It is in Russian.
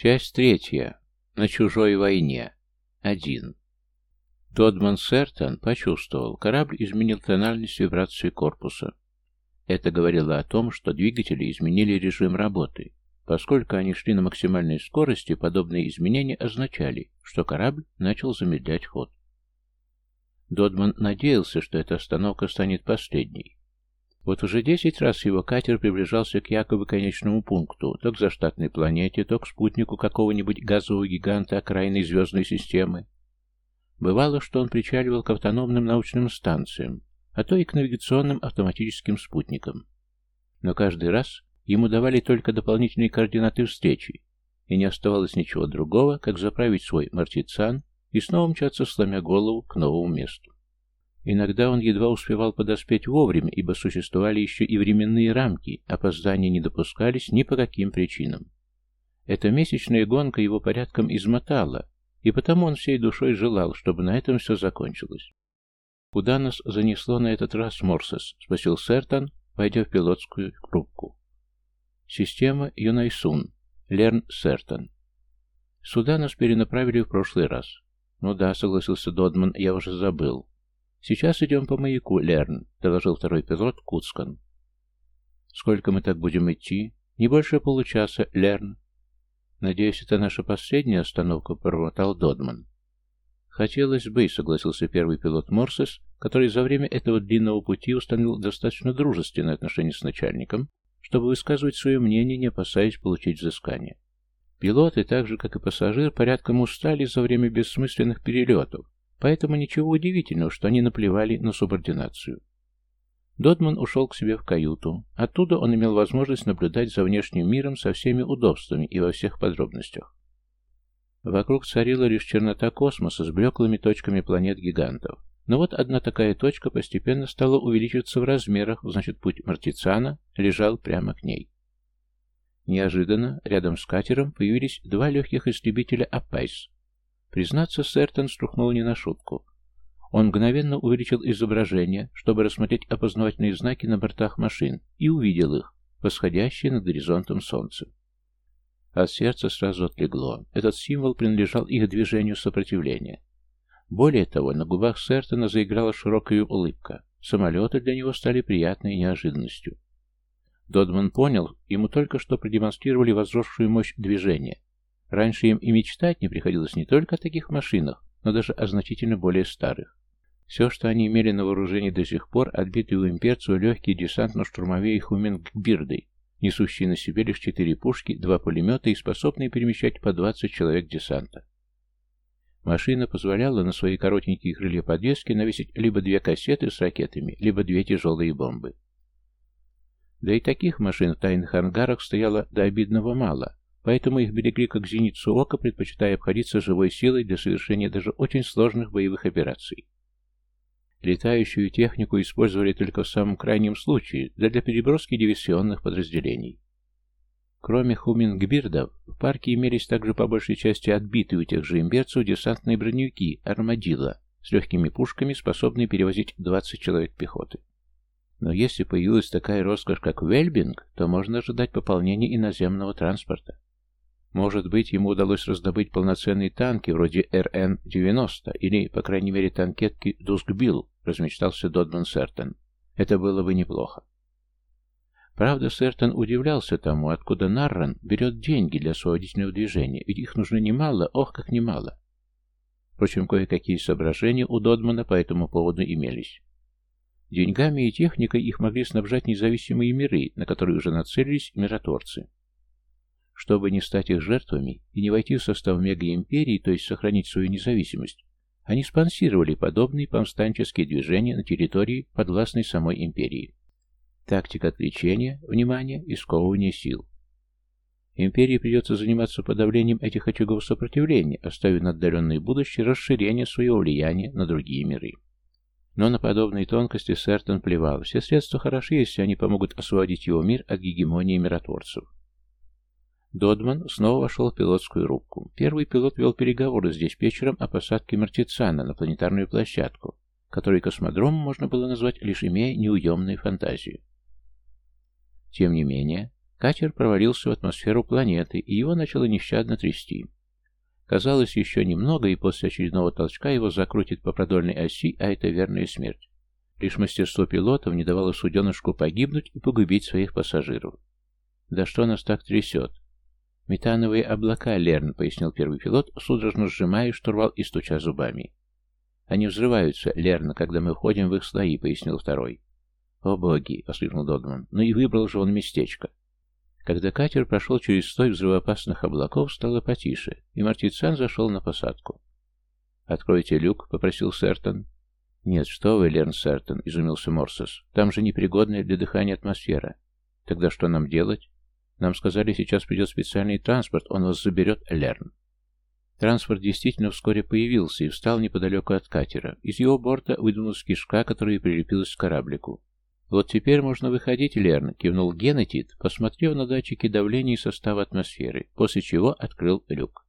Часть третья. На чужой войне. Один. Тодман Сертон почувствовал, корабль изменил тональность вибрации корпуса. Это говорило о том, что двигатели изменили режим работы. Поскольку они шли на максимальной скорости, подобные изменения означали, что корабль начал замедлять ход. Додман надеялся, что эта остановка станет последней. Вот уже десять раз его катер приближался к якобы конечному пункту, то к заштатной планете, то к спутнику какого-нибудь газового гиганта окраинной звездной системы. Бывало, что он причаливал к автономным научным станциям, а то и к навигационным автоматическим спутникам. Но каждый раз ему давали только дополнительные координаты встречи, и не оставалось ничего другого, как заправить свой мартицан и снова мчаться, сломя голову, к новому месту. Иногда он едва успевал подоспеть вовремя, ибо существовали еще и временные рамки, опоздания не допускались ни по каким причинам. Эта месячная гонка его порядком измотала, и потому он всей душой желал, чтобы на этом все закончилось. «Куда нас занесло на этот раз, Морсес?» — спросил Сертон, войдя в пилотскую рубку. «Система Юнайсун. Лерн Сертон. Сюда нас перенаправили в прошлый раз. «Ну да», — согласился Додман, — «я уже забыл». «Сейчас идем по маяку, Лерн», — доложил второй пилот Куцкан. «Сколько мы так будем идти?» «Не больше получаса, Лерн». «Надеюсь, это наша последняя остановка», — промотал Додман. «Хотелось бы», — согласился первый пилот Морсес, который за время этого длинного пути установил достаточно дружественные отношения с начальником, чтобы высказывать свое мнение, не опасаясь получить взыскание. Пилоты, так же как и пассажир, порядком устали за время бессмысленных перелетов, поэтому ничего удивительного, что они наплевали на субординацию. Додман ушел к себе в каюту. Оттуда он имел возможность наблюдать за внешним миром со всеми удобствами и во всех подробностях. Вокруг царила лишь чернота космоса с блеклыми точками планет-гигантов. Но вот одна такая точка постепенно стала увеличиваться в размерах, значит, путь Мартициана лежал прямо к ней. Неожиданно рядом с катером появились два легких истребителя «Апайс». Признаться, Сертон струхнул не на шутку. Он мгновенно увеличил изображение, чтобы рассмотреть опознавательные знаки на бортах машин, и увидел их, восходящие над горизонтом солнца. От сердца сразу отлегло. Этот символ принадлежал их движению сопротивления. Более того, на губах Сертона заиграла широкая улыбка. Самолеты для него стали приятной неожиданностью. Додман понял, ему только что продемонстрировали возросшую мощь движения. Раньше им и мечтать не приходилось не только о таких машинах, но даже о значительно более старых. Все, что они имели на вооружении до сих пор, отбитые у имперцию легкие десантно-штурмовые Хуменгбирды, несущие на себе лишь четыре пушки, два пулемета и способные перемещать по 20 человек десанта. Машина позволяла на свои коротенькие крылья подвески навесить либо две кассеты с ракетами, либо две тяжелые бомбы. Да и таких машин в тайных ангарах стояло до обидного мало, поэтому их берегли как зеницу ока, предпочитая обходиться живой силой для совершения даже очень сложных боевых операций. Летающую технику использовали только в самом крайнем случае, да для переброски диверсионных подразделений. Кроме хумингбирдов, в парке имелись также по большей части отбитые у тех же имберцев десантные броневики «Армадилла» с легкими пушками, способные перевозить 20 человек пехоты. Но если появилась такая роскошь, как Вельбинг, то можно ожидать пополнения иноземного транспорта. Может быть, ему удалось раздобыть полноценные танки вроде РН-90 или, по крайней мере, танкетки Дускбилл, размечтался Додман Сертон. Это было бы неплохо. Правда, Сертон удивлялся тому, откуда Нарран берет деньги для освободительного движения, ведь их нужно немало, ох, как немало. Впрочем, кое-какие соображения у Додмана по этому поводу имелись. Деньгами и техникой их могли снабжать независимые миры, на которые уже нацелились миротворцы. Чтобы не стать их жертвами и не войти в состав мегаимперии, то есть сохранить свою независимость, они спонсировали подобные повстанческие движения на территории подвластной самой империи. Тактика отвлечения, внимания и сковывания сил. Империи придется заниматься подавлением этих очагов сопротивления, оставив на отдаленное будущее расширение своего влияния на другие миры. Но на подобные тонкости Сертон плевал. Все средства хороши, если они помогут освободить его мир от гегемонии миротворцев. Додман снова вошел в пилотскую рубку. Первый пилот вел переговоры с диспетчером о посадке Мартицана на планетарную площадку, которую космодромом можно было назвать, лишь имея неуемную фантазию. Тем не менее, Катер провалился в атмосферу планеты, и его начало нещадно трясти. Казалось, еще немного, и после очередного толчка его закрутит по продольной оси, а это верная смерть. Лишь мастерство пилотов не давало суденышку погибнуть и погубить своих пассажиров. «Да что нас так трясет?» «Метановые облака, Лерн», — пояснил первый пилот, судорожно сжимая штурвал и стуча зубами. «Они взрываются, Лерн, когда мы входим в их слои», — пояснил второй. «О боги!» — воскликнул Додман. «Ну и выбрал же он местечко». Когда катер прошел через слой взрывоопасных облаков, стало потише, и Мартицан зашел на посадку. «Откройте люк», — попросил Сертон. «Нет, что вы, Лерн Сертон», — изумился Морсес. «Там же непригодная для дыхания атмосфера. Тогда что нам делать? Нам сказали, сейчас придет специальный транспорт, он вас заберет, Лерн». Транспорт действительно вскоре появился и встал неподалеку от катера. Из его борта выдвинулась кишка, которая прилепилась к кораблику. «Вот теперь можно выходить, Лерн», — кивнул Генетит, посмотрев на датчики давления и состава атмосферы, после чего открыл люк.